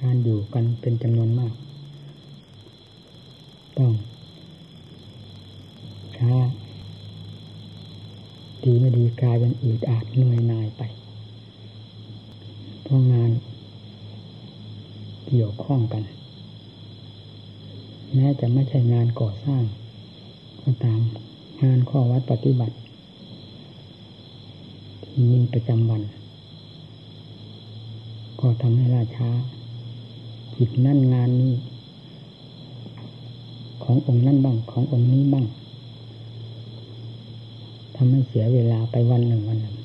การอยู่กันเป็นจำนวนมาก ต้องช้าดีไม่ดีกลายเป็นอืดอาดเหนื่อยนายไป เพราะงานเกี่ยวข้องกัน แม้จะไม่ใช่งานก่อสร้างก็ตามงานข้อวัดปฏิบัติ ที่มีประจำวัน ก็ทำให้ล่าช้า จิตนั่นงานนี้ ขององค์นั่นบ้างขององค์นี้บ้างทำให้เสียเวลาไปวันหนึ่งวันหนึ่ง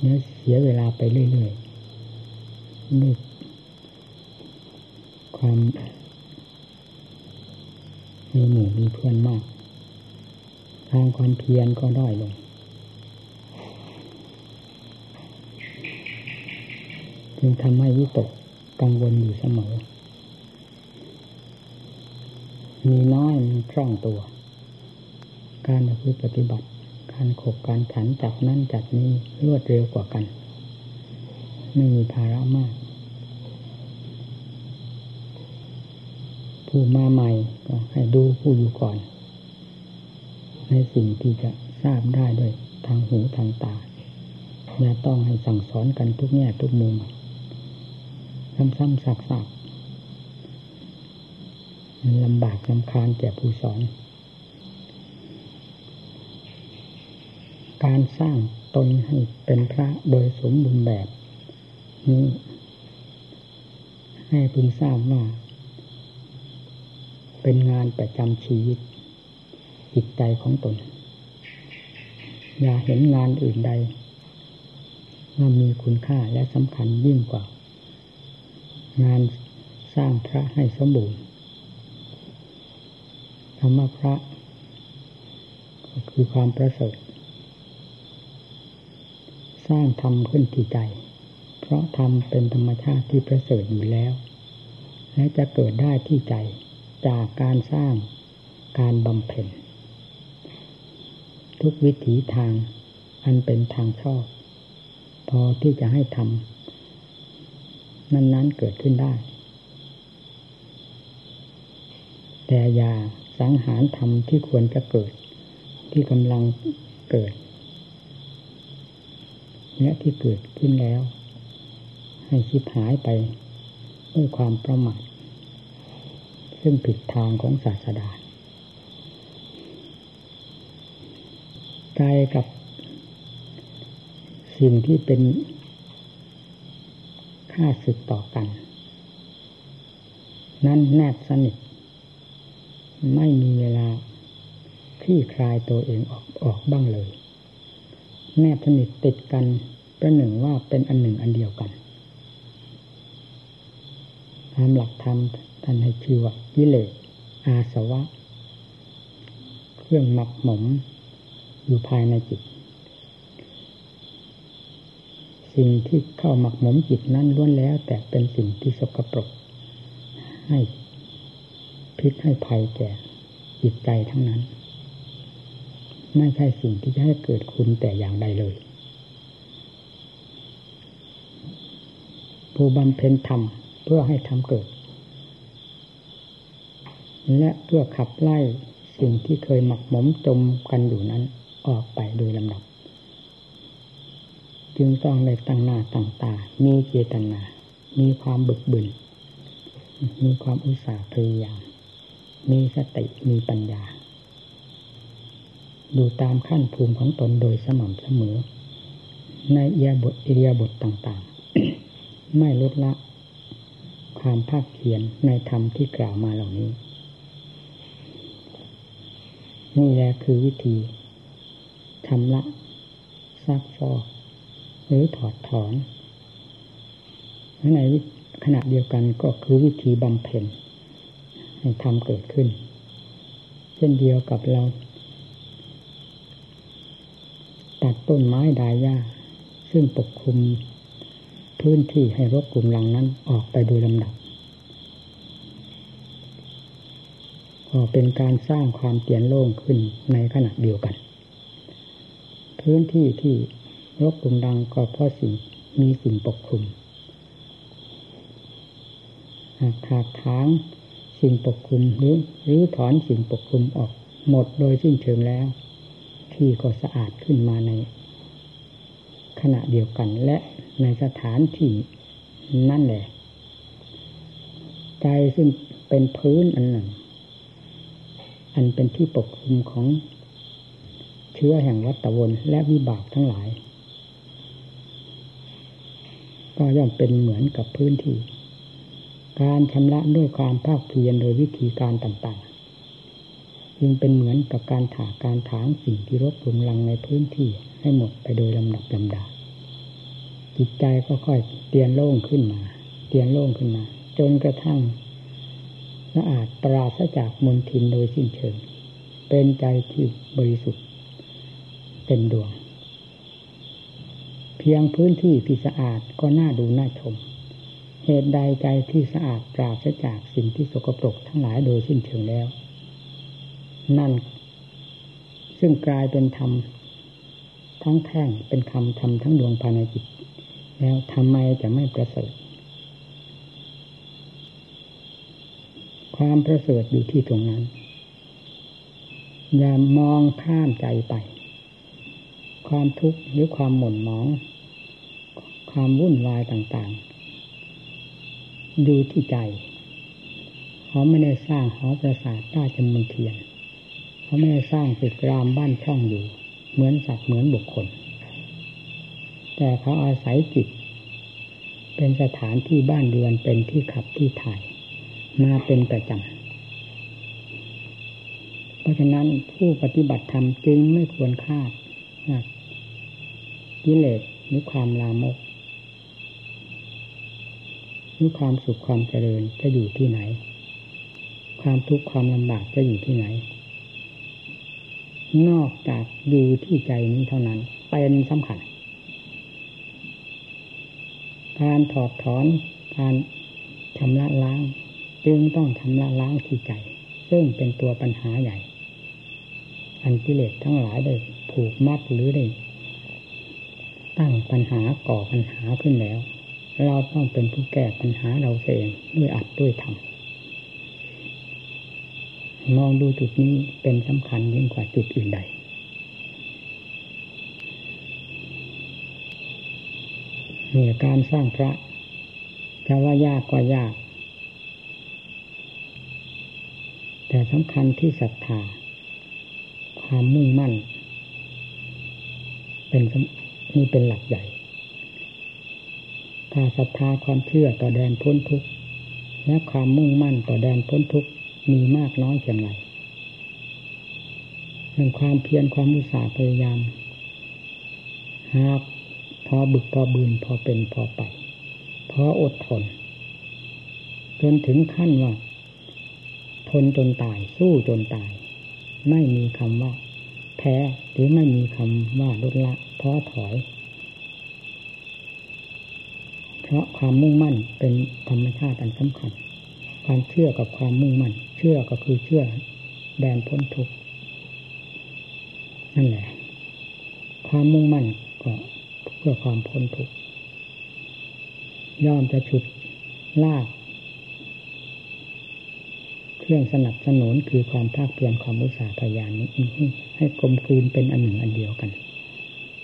เนื้อเสียเวลาไปเรื่อยๆด้วยความมีหมู่มีเพื่อนมาก ทางความเพียรก็ด้อยลง จึงทำให้วิตกกังวลอยู่เสมอ มีน้อยมันคล่องตัว การปฏิบัติการขบการขันจับนั่นจับนี้รวดเร็วกว่ากัน ไม่มีภาระมาก ผู้มาใหม่ก็ให้ดูผู้อยู่ก่อน ในสิ่งที่จะทราบได้ด้วยทางหูทางตาอย่าต้องให้สั่งสอนกันทุกแง่ทุกมุม ซ้ำๆซักๆมันลำบากลำคาญแก่ผู้สอน การสร้างตนให้เป็นพระโดยสมบูรณ์แบบนี้ให้พึงทราบว่า เป็นงานประจำชีวิต จิตใจของตน อย่าเห็นงานอื่นใดว่ามีคุณค่าและสำคัญยิ่งกว่า งานสร้างพระให้สมบูรณ์ธรรมะพระ ก็คือความประเสริฐสร้างธรรมขึ้นที่ใจ เพราะธรรมเป็นธรรมชาติที่ประเสริฐอยู่แล้ว และจะเกิดได้ที่ใจจากการสร้างการบำเพ็ญ ทุกวิถีทางอันเป็นทางชอบ พอที่จะให้ทำ นั้น ๆ เกิดขึ้นได้ แต่ยาสังหารธรรมที่ควรจะเกิด ที่กำลังเกิดและที่เกิดขึ้นแล้ว ให้คิดหายไปด้วยความประมาทซึ่งผิดทางของศาสดาใจกับสิ่งที่เป็น ค่าศึกต่อกัน นั้นแนบสนิท ไม่มีเวลาคลี่คลายตัวเองออกออกบ้างเลย แนบสนิทติดกันประหนึ่งว่าเป็นอันหนึ่งอันเดียวกันตามหลักธรรมท่านให้ชื่อว่ากิเลสอาสวะ เครื่องหมักหมมอยู่ภายในจิต สิ่งที่เข้าหมักหมมจิตนั้นล้วนแล้ว แต่เป็นสิ่งที่สกปรก ให้พิษให้ภัยแก่จิตใจทั้งนั้น ไม่ใช่สิ่งที่จะให้เกิดคุณแต่อย่างใดเลย ผู้บำเพ็ญธรรมเพื่อให้ธรรมเกิด และเพื่อขับไล่สิ่งที่เคยหมักหมมจมกันอยู่นั้นออกไปโดยลำดับ จึงต้องในตั้งหน้าตั้งตา มีเจตนา มีความบึกบึน มีความอุตสาห์พยายาม มีสติมีปัญญา ดูตามขั้นภูมิของตนโดยสม่ำเสมอ ในเอียบทอิเดียบทต่างๆ ไม่ลดละ ความภาคเพียรในธรรมที่กล่าวมาเหล่านี้ นี่แหละคือวิธีชำระซักฟอก หรือถอดถอนในขณะเดียวกันก็คือวิธีบำเพ็ญให้ทำเกิดขึ้น เช่นเดียวกับเรา ตัดต้นไม้ดายหญ้า ซึ่งปกคลุมพื้นที่ให้รกกลุ่มหลังนั้นออกไปโดยลำดับก็เป็นการสร้างความเปลี่ยนโล่งขึ้นในขณะเดียวกัน พื้นที่ที่ รกรุงดังก็เพราะสิ่งมีสิ่งปกคลุมหากถากถางสิ่งปกคลุมหรือหรือถอนสิ่งปกคลุมออกหมดโดยสิ้นเชิงแล้ว ที่ก็สะอาดขึ้นมาใน ขณะเดียวกันและในสถานที่นั่นแหละ ใจซึ่งเป็นพื้นอันหนึ่ง อันเป็นที่ปกคลุมของเชื้อแห่งวัตวนและวิบากทั้งหลาย ก็ย่อมเป็นเหมือนกับพื้นที่ การชำระด้วยความภาคเพียรโดยวิธีการต่างๆยิ่งเป็นเหมือนกับการถาการถางสิ่งที่รบรุงรังในพื้นที่ให้หมดไปโดยลำดับลำดาจิตใจก็ค่อยเตียนโล่งขึ้นมา เตียนโล่งขึ้นมา จนกระทั่งสะอาดปราศจากมลทินโดยสิ้นเชิง เป็นใจที่บริสุทธิ์เต็มดวง เพียงพื้นที่ที่สะอาดก็น่าดูน่าชม เหตุใดใจที่สะอาดปราศจากสิ่งที่สกปรกทั้งหลายโดยสิ้นเชิงแล้ว นั่น ซึ่งกลายเป็นธรรมทั้งแท่งเป็นคำธรรมทั้งดวงภายในจิต แล้วทำไมจะไม่ประเสริฐความประเสริฐอยู่ที่ตรงนั้น อย่ามองข้ามใจไป ความทุกข์หรือความหม่นหมอง ความวุ่นวายต่างๆ อยู่ที่ใจเขาไม่ได้สร้างหอประสาทใต้จมูกเทียนเขาไม่ได้สร้างตึกรามบ้านช่องอยู่ เหมือนสัตว์เหมือนบุคคล แต่เขาอาศัยจิต เป็นสถานที่บ้านเรือนเป็นที่ขับที่ถ่าย มาเป็นประจำเพราะฉะนั้นผู้ปฏิบัติธรรมจึงไม่ควรคาด กิเลสหรือความลามกหรือความสุขความเจริญจะอยู่ที่ไหน ความทุกข์ความลำบากจะอยู่ที่ไหน นอกจากอยู่ที่ใจนี้เท่านั้นเป็นสำคัญการถอดถอนการชำระล้าง จึงต้องชำระล้างที่ใจ ซึ่งเป็นตัวปัญหาใหญ่ อันกิเลสทั้งหลายได้ผูกมัดหรือได้ ตั้งปัญหาก่อปัญหาขึ้นแล้ว เราต้องเป็นผู้แก้ปัญหาเราเองด้วยอัดด้วยทำมองดูจุดนี้เป็นสำคัญยิ่งกว่าจุดอื่นใดเนี่ยการสร้างพระจะว่ายากกว่ายาก แต่สำคัญที่ศรัทธา ความมุ่งมั่น เป็น นี่เป็นหลักใหญ่ ถ้าศรัทธาความเชื่อต่อแดนพ้นทุกข์และความมุ่งมั่นต่อแดนพ้นทุกข์มีมากน้อยเพียงไรเรื่องความเพียรความมุสาพยายามหากพอบึกพอบืนพอเป็นพอไป พออดทน จนถึงขั้นว่า ทนจนตายสู้จนตาย ไม่มีคำว่า แพ้หรือไม่มีคำว่าลดละท้อถอย เพราะความมุ่งมั่นเป็นธรรมชาติอันสำคัญ ความเชื่อกับความมุ่งมั่น เชื่อก็คือเชื่อแดนพ้นทุกข์นั่นแหละ ความมุ่งมั่นก็เพื่อความพ้นทุกข์ย่อมจะฉุดลาก เครื่องสนับสนุนคือความภาคเพียรความมุสาพยานนี้ให้กลมกลืนเป็นอันหนึ่งอันเดียวกัน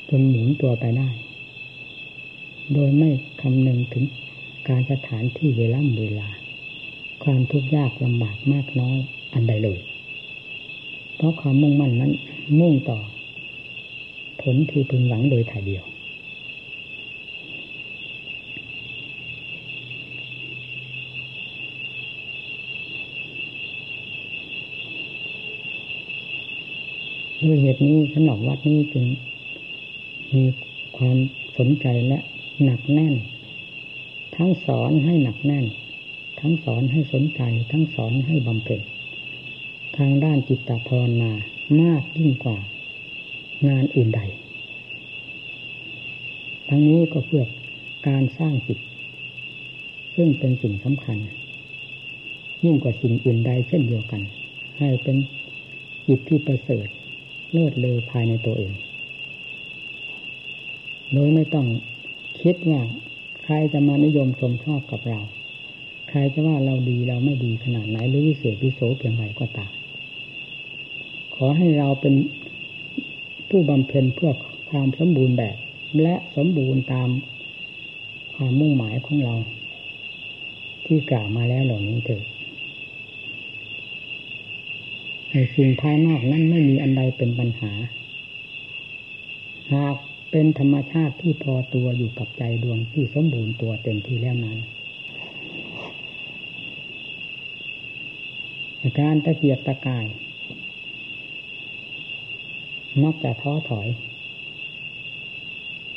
จนหมุนตัวไปได้ โดยไม่คำนึงถึงการสถานที่เวลาเวลา ความทุกข์ยากลำบากมากน้อยอันใดเลย เพราะความมุ่งมั่นนั้นมุ่งต่อ ผลที่พึงหวังโดยถ่ายเดียว ด้วยเหตุนี้สำหรับวัดนี้จึงมีความสนใจและหนักแน่น ทั้งสอนให้หนักแน่น ทั้งสอนให้สนใจ ทั้งสอนให้บำเพ็ญทางด้านจิตตภาวนามากยิ่งกว่า งานอื่นใด ทั้งนี้ก็เพื่อการสร้างจิต ซึ่งเป็นสิ่งสำคัญ ยิ่งกว่าสิ่งอื่นใดเช่นเดียวกัน ให้เป็นจิตที่ประเสริฐ เลิศเลอภายในตัวเอง โดยไม่ต้องคิดว่าใครจะมานิยมชมชอบกับเรา ใครจะว่าเราดีเราไม่ดีขนาดไหนหรือวิเศษวิโสเพียงไรก็ตาม ขอให้เราเป็นผู้บำเพ็ญเพื่อความสมบูรณ์แบบ และสมบูรณ์ตามความมุ่งหมายของเรา ที่กล่าวมาแล้วเหล่านี้เถิด ในสิ่งภายนอกนั้นไม่มีอันใดเป็นปัญหา หากเป็นธรรมชาติที่พอตัวอยู่กับใจดวงที่สมบูรณ์ตัวเต็มที่แล้วนั้นการตะเกียกตะกายมักจะท้อถอย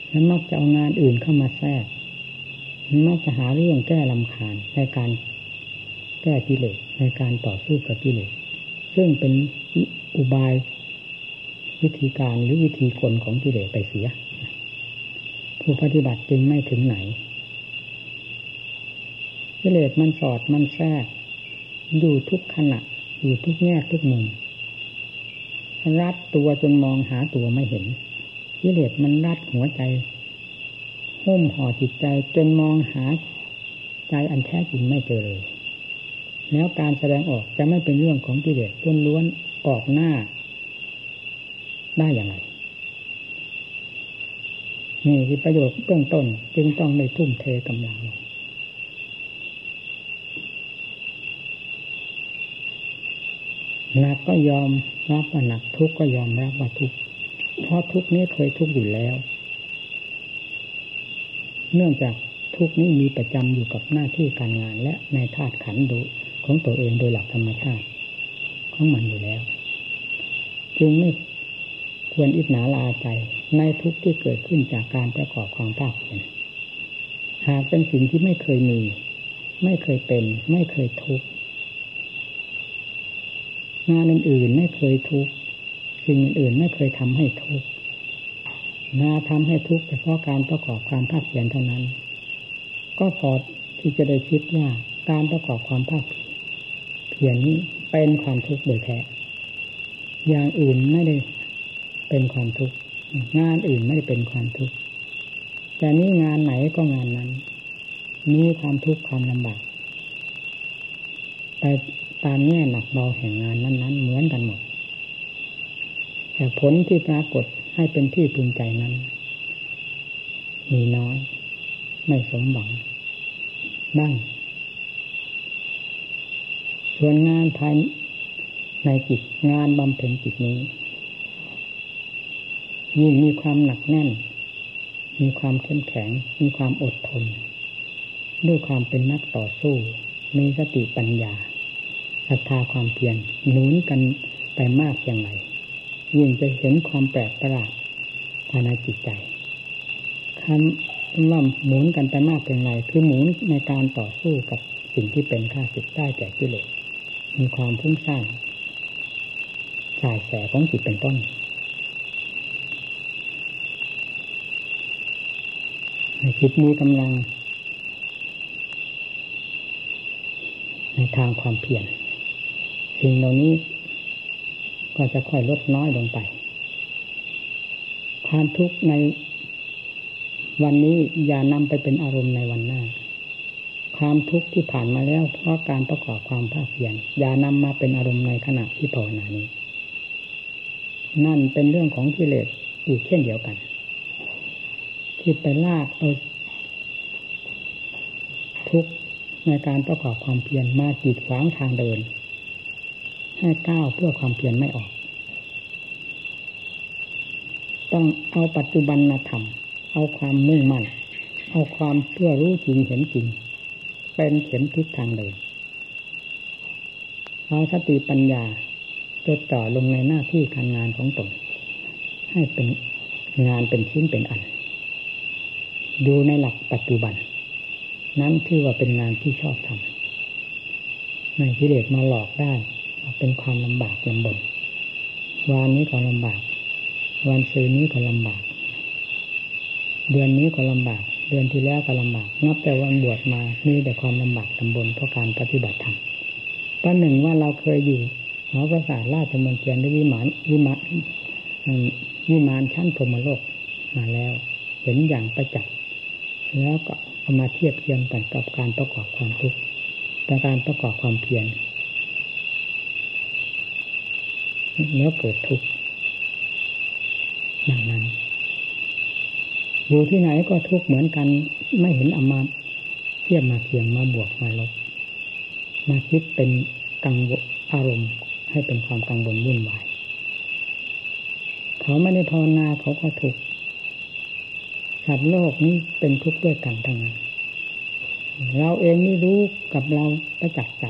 และมักจะเอางานอื่นเข้ามาแทรกมักจะหาเรื่องแก้ลำคาญในการแก้กิเลสในการต่อสู้กับกิเลส ซึ่งเป็นอุบายวิธีการหรือวิธีคนของกิเลสไปเสีย ผู้ปฏิบัติจึงไม่ถึงไหนกิเลสมันสอดมันแทรกอยู่ทุกขณะอยู่ทุกแง่ทุกมุมรัดตัวจนมองหาตัวไม่เห็นกิเลสมันรัดหัวใจหุ้มห่อจิตใจจนมองหาใจอันแท้จริงไม่เจอเลย แล้วการแสดงออกจะไม่เป็นเรื่องของกิเลสล้วนๆออกหน้า ได้อย่างไรนี่คือประโยชน์เบื้องต้น จึงต้องได้ทุ่มเทกำลังหนักก็ยอมรับว่าหนักทุกข์ก็ยอมรับว่าทุกข์เพราะทุกข์นี้เคยทุกข์อยู่แล้ว เนื่องจากทุกข์นี้มีประจำอยู่กับหน้าที่การงานและในธาตุขันธ์ดู ของตัวเองโดยหลักธรรมชาติของมันอยู่แล้ว จึงไม่ควรอิจนาลาใจในทุกที่เกิดขึ้นจากการประกอบความภาคเพียรหากเป็นสิ่งที่ไม่เคยมี ไม่เคยเป็น ไม่เคยทุกข์งานอื่นๆไม่เคยทุกข์สิ่งอื่นๆไม่เคยทำให้ทุกข์งานทำให้ทุกข์เฉพาะการประกอบความภาคเพียรเท่านั้น ก็พอที่จะได้คิดว่าการประกอบความภาคเพียร นี้เป็นความทุกข์โดยแท้อย่างอื่นไม่ได้เป็นความทุกข์งานอื่นไม่ได้เป็นความทุกข์แต่นี้งานไหนก็งานนั้น มีความทุกข์ความลำบากแต่ตามแง่หนักเบาแห่งงานนั้นๆเหมือนกันหมด แต่ผลที่ปรากฏให้เป็นที่พึงใจนั้น มีน้อย ไม่สมหวังบ้าง ส่วนงานภายในจิตงานบำเพ็ญจิตนี้ยิ่งมีความหนักแน่น มีความเข้มแข็ง มีความอดทน ด้วยความเป็นนักต่อสู้ มีสติปัญญาศรัทธาความเพียรหนุนกันไปมากอย่างไร ยิ่งจะเห็นความแปลกประหลาดภายในจิตใจคำว่าหมุนกันไปมากเพียงไร คือหมุนในการต่อสู้กับสิ่งที่เป็นข้าศึกได้แก่กิเลส มีความพุ่งสร้างสายแสของจิตเป็นต้นในจิตมีกำลัง ในทางความเพียรสิ่งเหล่านี้ก็จะค่อยลดน้อยลงไป ความทุกข์ในวันนี้อย่านำไปเป็นอารมณ์ในวันหน้า ความทุกข์ที่ผ่านมาแล้ว เพราะการประกอบความภาคเพียรอย่านำมาเป็นอารมณ์ในขณะที่ภาวนานี้ นั่นเป็นเรื่องของกิเลสอีกเช่นเดียวกัน ที่ไปลากเอาทุกข์ในการประกอบความเพียรมากีดขวางทางเดิน ให้ก้าวเพื่อความเพียรไม่ออก ต้องเอาปัจจุบันมาทำเอาความมุ่งมั่น เอาความเพื่อรู้จริงเห็นจริง เป็นเข็มทิศทางเดินเอาสติปัญญาจดต่อลงในหน้าที่การงานของตนให้เป็นงานเป็นชิ้นเป็นอัน ดูในหลักปัจจุบัน นั้นถือว่าเป็นงานที่ชอบทำในกิเลสมาหลอกได้เป็นความลำบากลำบนวันนี้ก็ลำบาก วันซืนนี้ก็ลำบาก เดือนนี้ก็ลำบาก เดือนที่แล้วก็ลำบากนับแต่วันบวชมามีแต่ความลำบากลำบนเพราะการปฏิบัติธรรมตอนหนึ่งว่าเราเคยอยู่หอประสาทราชมงคลได้วิมานวิมานวิมานชั้นพรมโลกมาแล้ว เห็นอย่างประจักษ์แล้วก็เอามาเทียบเทียมกันกับการประกอบความทุกข์ประการประกอบความเพียรแล้วเกิดทุกข์อย่างนั้น อยู่ที่ไหนก็ทุกข์เหมือนกัน ไม่เห็นอามาเทียบมาเทียงมาบวกมาลบมาคิดเป็นกังวลอารมณ์ ให้เป็นความกังวลวุ่นวายเขาไม่ได้ภาวนาเขาก็ทุกข์สัตว์โลกนี้เป็นทุกข์ด้วยกันทั้งนั้นเราเองนี่รู้กับเราประจักษ์ใจ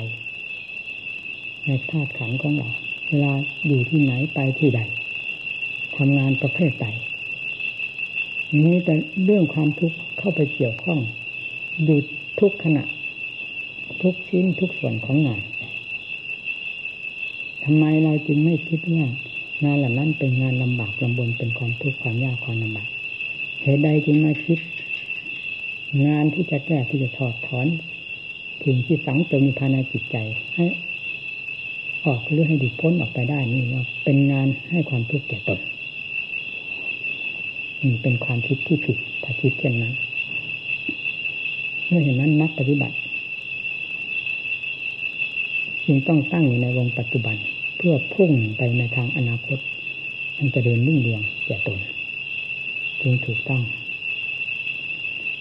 ในธาตุขันของเรา เวลาอยู่ที่ไหนไปที่ใดทำงานประเภทใด นี้แต่เรื่องความทุกข์เข้าไปเกี่ยวข้องดูทุกขณะ ทุกชิ้นทุกส่วนของงานทำไมเราจึงไม่คิดว่างานเหล่านั้นเป็นงานลำบากลำบนเป็นความทุกข์ความยากความลำบากเหตุใดจึงมาคิด งานที่จะแก้ที่จะถอดถอนสิ่งที่ฝังตมีภายในจิตใจให้ออกหรือให้ดิพ้นออกไปได้นี่ว่าเป็นงานให้ความทุกข์แก่ตน นี่เป็นความคิดที่ผิดถ้าคิดเช่นนั้น เมื่อเห็นนั้นนักปฏิบัติจึงต้องตั้งอยู่ในวงปัจจุบัน เพื่อพุ่งไปในทางอนาคต มันจะเดินรุ่งเรืองแก่ตนจึงถูกต้อง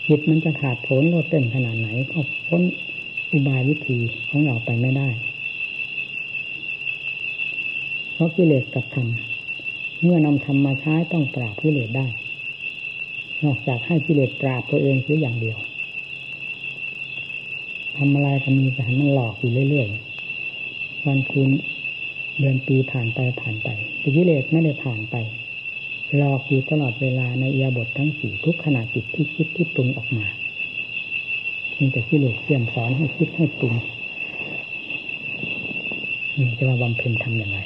จิตมันจะขาดผลโลดเต้นขนาดไหน ก็พ้นอุบายวิธีของเราไปไม่ได้ เพราะกิเลสกับธรรมเมื่อนำธรรมมาใช้ต้องปราบกิเลสได้ นอกจากให้กิเลสปราบตัวเองเพียงอย่างเดียวทำอะไรก็มีแต่มันหลอกอยู่เรื่อยๆวันคืนเดือนปีผ่านไปผ่านไปแต่กิเลสไม่ได้ผ่านไปหลอกอยู่ตลอดเวลาในเอียบททั้งสี่ทุกขณะจิตที่คิดที่ปรุงออกมามีแต่กิเลสเสี่ยมสอนให้คิดให้ปรุงนี่จะมาบำเพ็ญทำอย่างไร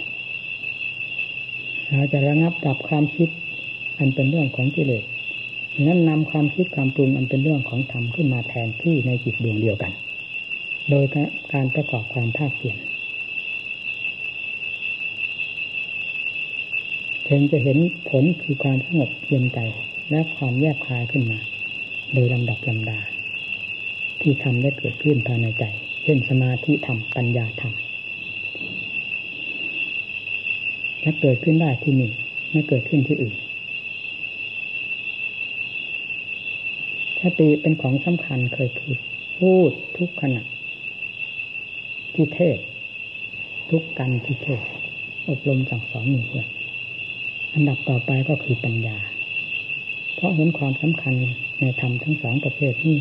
เราจะระงับดับความคิดอันเป็นเรื่องของกิเลส นั้นนำความคิดความปรุงอันเป็นเรื่องของธรรมขึ้นมาแทนที่ในจิตดวงเดียวกัน โดยการประกอบความภาคเพียรถึงจะเห็นผลคือความสงบเย็นใจและความแยกคลายขึ้นมา โดยลำดับลำดา ที่ทำได้เกิดขึ้นภายในใจ เช่นสมาธิธรรมปัญญาธรรมและเกิดขึ้นได้ที่นี่ไม่เกิดขึ้นที่อื่น สติเป็นของสำคัญเคยพูดพูดทุกขณะ ที่เทศ ทุกกันที่เทศ อบรมสั่งสอนหมู่เพื่อนอันดับต่อไปก็คือปัญญา เพราะเห็นความสำคัญในธรรมทั้งสองประเภทนี้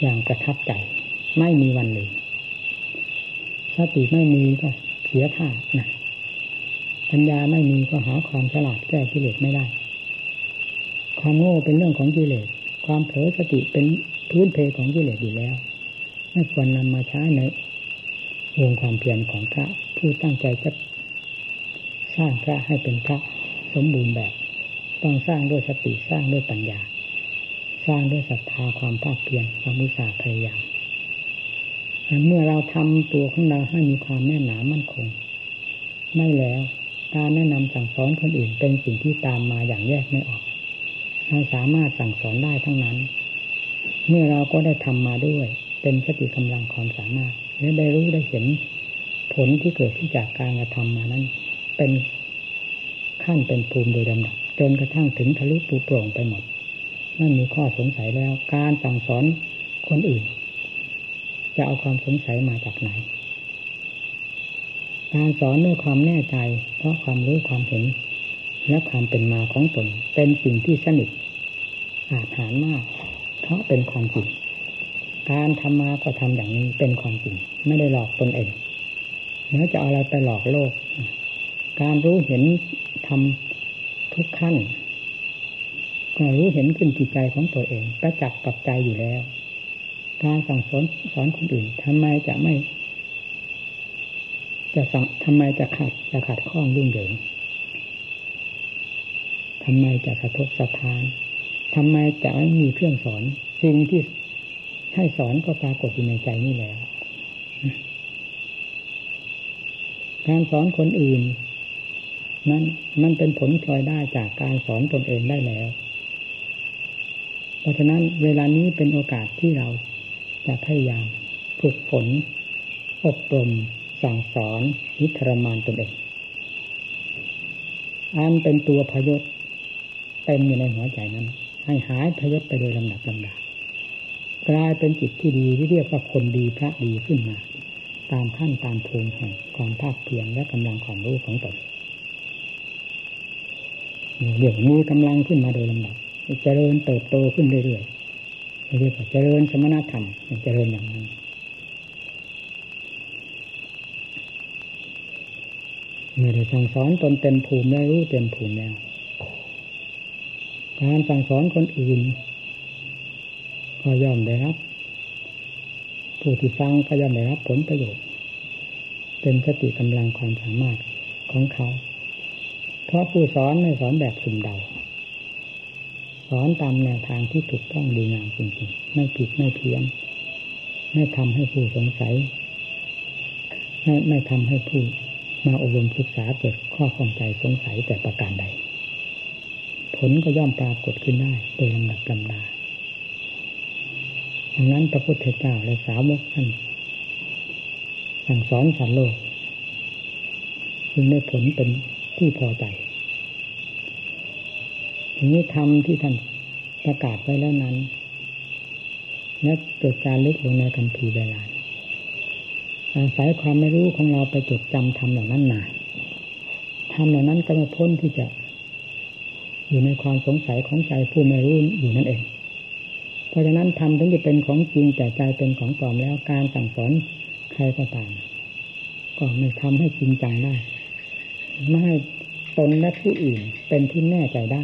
อย่างประทับใจ ไม่มีวันเลยสติไม่มีก็เสียท่านะปัญญาไม่มีก็หาความฉลาดแก้กิเลสไม่ได้ ความโง่เป็นเรื่องของกิเลส ความเผลอสติเป็นพื้นเพของกิเลสอยู่แล้ว ไม่ควรนำมาใช้ในวงความเพียรของพระผู้ตั้งใจจะสร้างพระให้เป็นพระสมบูรณ์แบบ ต้องสร้างด้วยสติสร้างด้วยปัญญา สร้างด้วยศรัทธาความภาคเพียรความมุสาพยายามเมื่อเราทำตัวของเราให้มีความแน่นหนามั่นคง ไม่แล้วการแนะนำสั่งสอนคนอื่นเป็นสิ่งที่ตามมาอย่างแยกไม่ออก เราสามารถสั่งสอนได้ทั้งนั้น เมื่อเราก็ได้ทำมาด้วย เป็นสติกำลังความสามารถ และได้รู้ได้เห็นผลที่เกิดขึ้นจากการกระทำมานั้น เป็นขั้นเป็นภูมิโดยลำดับจนกระทั่งถึงทะลุปูโปร่งไปหมดไม่นมีข้อสงสัยแล้ว การสั่งสอนคนอื่น จะเอาความสงสัยมาจากไหน การสอนด้วยความแน่ใจ เพราะความรู้ความเห็น และความเป็นมาของตนเป็นสิ่งที่สนิทอาจหารมาก เพราะเป็นความจริงการทำมาก็ทำอย่างนี้เป็นความจริง ไม่ได้หลอกตนเองแล้วจะเอาอะไรไปหลอกโลก การรู้เห็นทำทุกขั้นก็รู้เห็นขึ้นจิตใจของตัวเองประจักษ์กับใจอยู่แล้ว การสั่งสอนสอนคนอื่นทำไมจะไม่ จะสั่งทำไมจะขัดจะขัดข้องยุ่งเหยิง ทำไมจะสะทกสะทานทำไมจะไม่มีเครื่องสอน สิ่งที่ให้สอนก็ปรากฏอยู่ในใจนี่แล้ว การสอนคนอื่น นั้นมันเป็นผลพลอยได้จากการสอนตนเองได้แล้ว เพราะฉะนั้นเวลานี้เป็นโอกาสที่เราจะพยายามฝึกฝน อบรม สั่งสอนนิทรมานตนเองอันเป็นตัวพยศ เต็มอยู่ในหัวใจนั้น ให้หายพยศไปโดยลำดับลำดากลายเป็นจิตที่ดีที่เรียกว่าคนดีพระดีขึ้นมา ตามขั้นตามภูมิแห่งความภาคเพียรและกำลังความรู้ของตนเรียกมีกำลังขึ้นมาโดยลำดับเจริญเติบโตขึ้นเรื่อยๆเรียกว่าเจริญสมณธรรมเจริญอย่างนั้นเมื่อได้สั่งสอนตนเต็มภูมิและรู้เต็มภูมิแล้ว การสั่งสอนคนอื่นก็ย่อมได้รับผู้ที่ฟังก็ย่อมได้รับผลประโยชน์เป็นสติกำลังความสามารถของเขา เพราะผู้สอนไม่สอนแบบสุ่มเดา สอนตามแนวทางที่ถูกต้องดีงามจริงๆ ไม่ผิดไม่เพี้ยน ไม่ทำให้ผู้สงสัย ไม่ไม่ทำให้ผู้มาอบรมศึกษาเกิดข้อข้องใจสงสัยแต่ประการใด ผลก็ย่อมปรากฏขึ้นได้ โดยลำดับลำดาดังนั้นพระพุทธเจ้าและสาวกท่านสั่งสอนสัตว์โลกจึงได้ผลเป็นที่พอใจทีนี้ธรรมที่ท่านประกาศไว้แล้วนั้นนักจดจารึกลงในคำพีเวลาอาศัยความไม่รู้ของเราไปจดจำทำเหล่านั้นมาทำเหล่านั้นก็ไม่พ้นที่จะ อยู่ในความสงสัยของใจผู้ไม่รู้อยู่นั่นเอง เพราะฉะนั้นทำถึงจะเป็นของจริงแต่ใจเป็นของปลอมแล้วการสั่งสอนใครก็ตามก็ไม่ทำให้จริงจังได้ไม่ให้ตนและผู้อื่นเป็นที่แน่ใจได้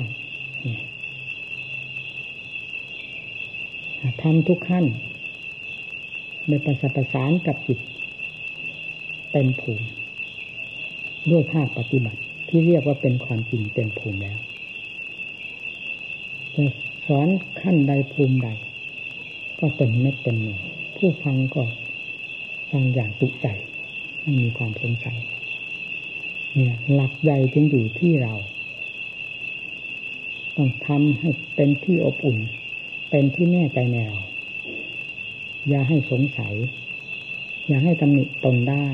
ทำทุกขั้นในประสประสานกับจิตเต็มภูมิด้วยภาคปฏิบัติที่เรียกว่าเป็นความจริงเต็มภูมิแล้ว จะสอนขั้นใดภูมิใด ก็เต็มเม็ดเต็มหน่วยผู้ฟังก็ฟังอย่างตุใจไม่มีความสงสัยเนี่ยหลักใหญ่จึงอยู่ที่เรา ต้องทำให้เป็นที่อบอุ่น เป็นที่แน่ใจในเรา อย่าให้สงสัย อย่าให้ตำหนิตนได้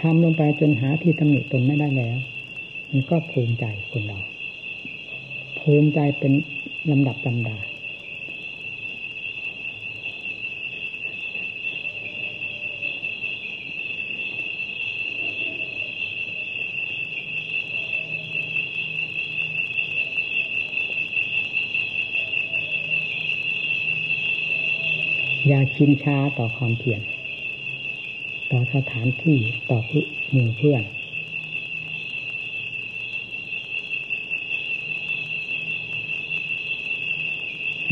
ทำลงไปจนหาที่ตำหนิตนไม่ได้แล้ว มันก็ภูมิใจคนเรา ภูมิใจเป็นลำดับลำดา อย่าชินช้าต่อความเพียรต่อสถานที่ต่อหมู่เพื่อน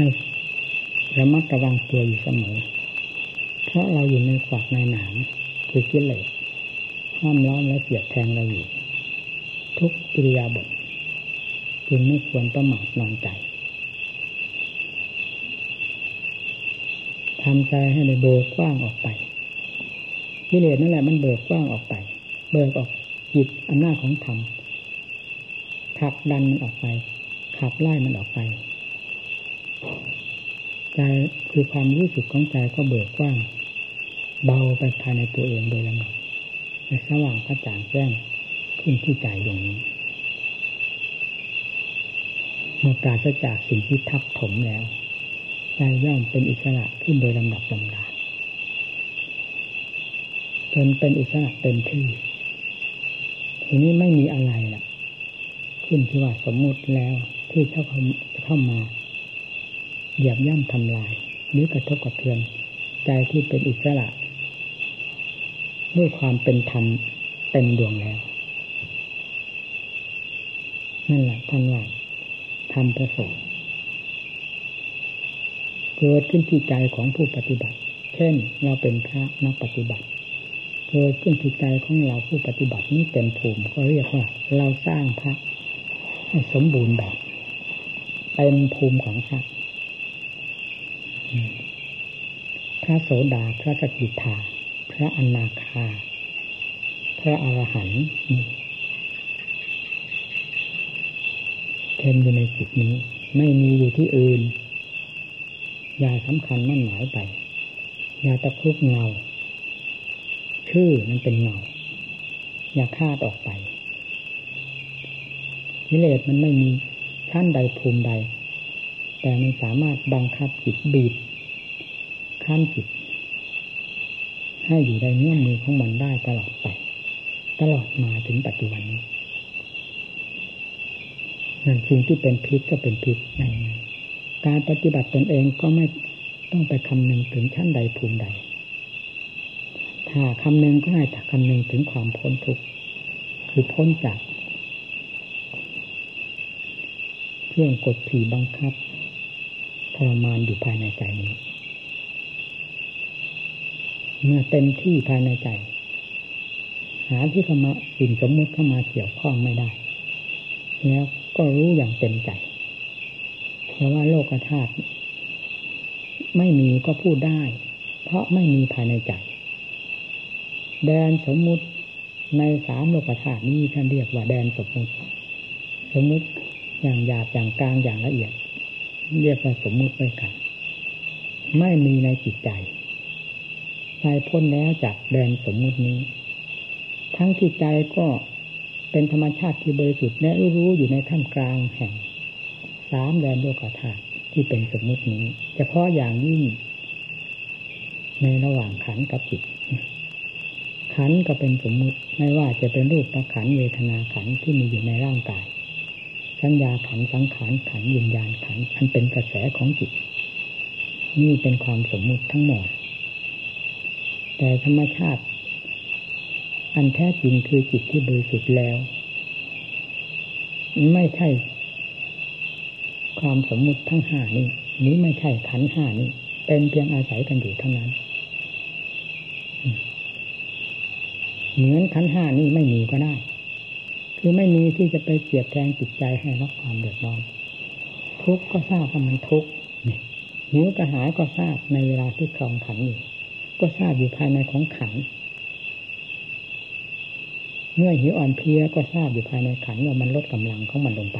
ให้ระมัดระวังตัวอยู่เสมอ เพราะเราอยู่ในขวากในหนามคือกิเลสห้อมล้อมและเสียดแทงเราอยู่ ทุกอิริยาบถจึงไม่ควรประมาทนอนใจทำใจให้ในโบกว้างออกไปกิเลสนั่นแหละมันเบิกกว้างออกไป เบิกออกจิตอำนาจของธรรมขับดันมันออกไปขับไล่มันออกไป ใจคือความรู้สึกของใจก็เบิกกว้าง เบาไปภายในตัวเองโดยลำดับในสว่างกระจ่างแจ้งขึ้นที่ใจดวงนี้เมื่อปราศจากสิ่งที่ทับถมแล้วใจย่อมเป็นอิสระขึ้นโดยลำดับลำดาจนเป็นอิสระเต็มที่ ทีนี้ไม่มีอะไรละขึ้นที่ว่าสมมุติแล้วที่เข้าเข้ามา เหยียบย่ำทำลายหรือกระทบกระเทือน ใจที่เป็นอิสระ ด้วยความเป็นธรรมเต็มดวงแล้วนั่นแหละท่านว่าทำประสบเกิดขึ้นที่ใจของผู้ปฏิบัติ เช่น เราเป็นพระนักปฏิบัติ เกิดขึ้นจิตใจของเราผู้ปฏิบัตินี้เต็มภูมิก็เรียกว่า เราสร้างพระให้สมบูรณ์แบบเต็มภูมิของพระ พระโสดาพระสกิทาพระอนาคา พระอรหันต์เต็มอยู่ในจิตนี้ ไม่มีอยู่ที่อื่น ยาสำคัญมั่นหมายไป ยาตะคุบเงา ชื่อมันเป็นเงา อย่าคาดออกไปกิเลสมันไม่มีชั้นใดภูมิใด แต่มันสามารถบังคับจิตบีบขั้นจิต ให้อยู่ในเนื้อมือของมันได้ตลอดไป ตลอดมาถึงปัจจุบันนี้นั่นสิ่งที่เป็นพิษก็เป็นพิษในการปฏิบัติตนเองก็ไม่ต้องไปคำนึงถึงชั้นใดภูมิใด ถ้าคำนึงก็ให้คำนึงถึงความพ้นทุกข์คือพ้นจาก เครื่องกดผีบังคับ ทรมานอยู่ภายในใจนี้ เมื่อเต็มที่ภายในใจ หาที่เข้ามาสิ่งสมมุติเข้ามาเกี่ยวข้องไม่ได้ แล้วก็รู้อย่างเต็มใจ เพราะว่าโลกธาตุไม่มีก็พูดได้ เพราะไม่มีภายในใจ แดนสมมุติในสามโลกธาตุนี้ท่านเรียกว่าแดนสมมุติ สมมุติอย่างหยาบอย่างกลางอย่างละเอียด เรียกว่าสมมุติไว้กัน ไม่มีในจิตใจใจพ้นแล้วจากแดนสมมุตินี้ ทั้งที่ใจก็เป็นธรรมชาติที่บริสุทธิ์และรู้อยู่ในท่ามกลางแห่งสามแดนโลกธาตุที่เป็นสมมุตินี้ เฉพาะอย่างยิ่ง ในระหว่างขันกับจิต ขันก็เป็นสมมุติไม่ว่าจะเป็นรูปประขันเวทนาขันที่มีอยู่ในร่างกาย สัญญาขันสังขารขันยินญาณขันอันเป็นกระแสของจิต นี่เป็นความสมมุติทั้งหมด แต่ธรรมชาติ อันแท้จริงคือจิตที่บริสุทธิ์แล้ว ไม่ใช่ ความสมมุติทั้งห้านี้ นี้ไม่ใช่ขันห้านี้ เป็นเพียงอาศัยกันอยู่เท่านั้น เหมือนขันห้านี้ไม่มีก็ได้ คือไม่มีที่จะไปเสียบแทงจิตใจให้รับความเดือดร้อนทุกข์ก็ทราบว่ามันทุกข์หิวกระหายก็ทราบในเวลาที่คลองขันอยู่ก็ทราบอยู่ภายในของขัน เมื่อหิวอ่อนเพลียก็ทราบอยู่ภายในขันว่ามันลดกำลังของมันลงไป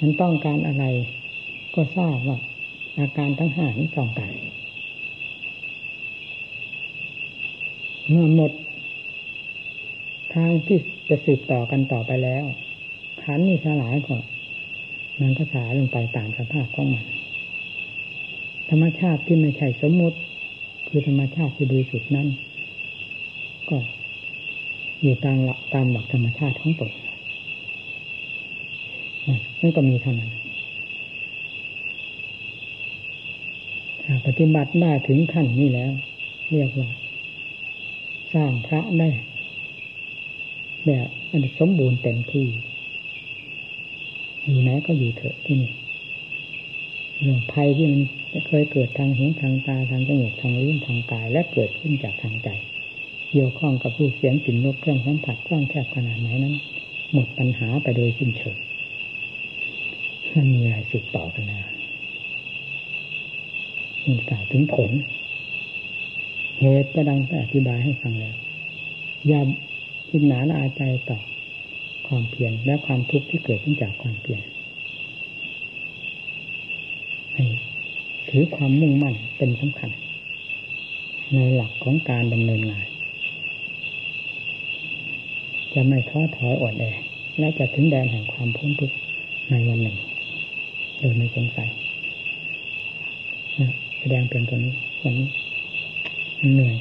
มันต้องการอะไรก็ทราบว่า อาการทั้งห้านี้ต้องการเมื่อหมด ทางที่จะสืบต่อกันต่อไปแล้วขันนี่สลายก่อนมันก็สายลงไปตามสภาพของมัน ธรรมชาติที่ไม่ใช่สมมติ คือธรรมชาติที่บริสุทธิ์นั้น ก็อยู่ตามหลักตามหลักธรรมชาติของตนนั่นก็มีเท่านั้นปฏิบัติได้ถึงขั้นนี้แล้ว เรียกว่า สร้างพระได้ แบบอันสมบูรณ์เต็มที่ อยู่ไหนก็อยู่เถอะที่นี่เรื่องภัยที่มันเคยเกิดทางหูทางตาทางจมูกทางลิ้นทางกาย และเกิดขึ้นจากทางใจเกี่ยวข้องกับรูปเสียงกลิ่นรสเครื่องสัมผัสกว้างแคบขนาดไหนนั้น หมดปัญหาไปโดยสิ้นเชิงมันมีอะไรสืบต่อกันนะมีกล่าวถึงผล เหตุก็ดังแต่อธิบายให้ฟังแล้วอย่า คิดหนาละอาใจต่อความเพียรและความทุกข์ที่เกิดขึ้นจากความเพียรถือความมุ่งมั่นเป็นสำคัญ ในหลักของการดำเนินงาน จะไม่ท้อถอยอ่อนแอและจะถึงแดนแห่งความพ้นทุกข์ในวันหนึ่งโดยไม่สงสัยแสดงเพียงตัวนี้วันนี้เหนื่อย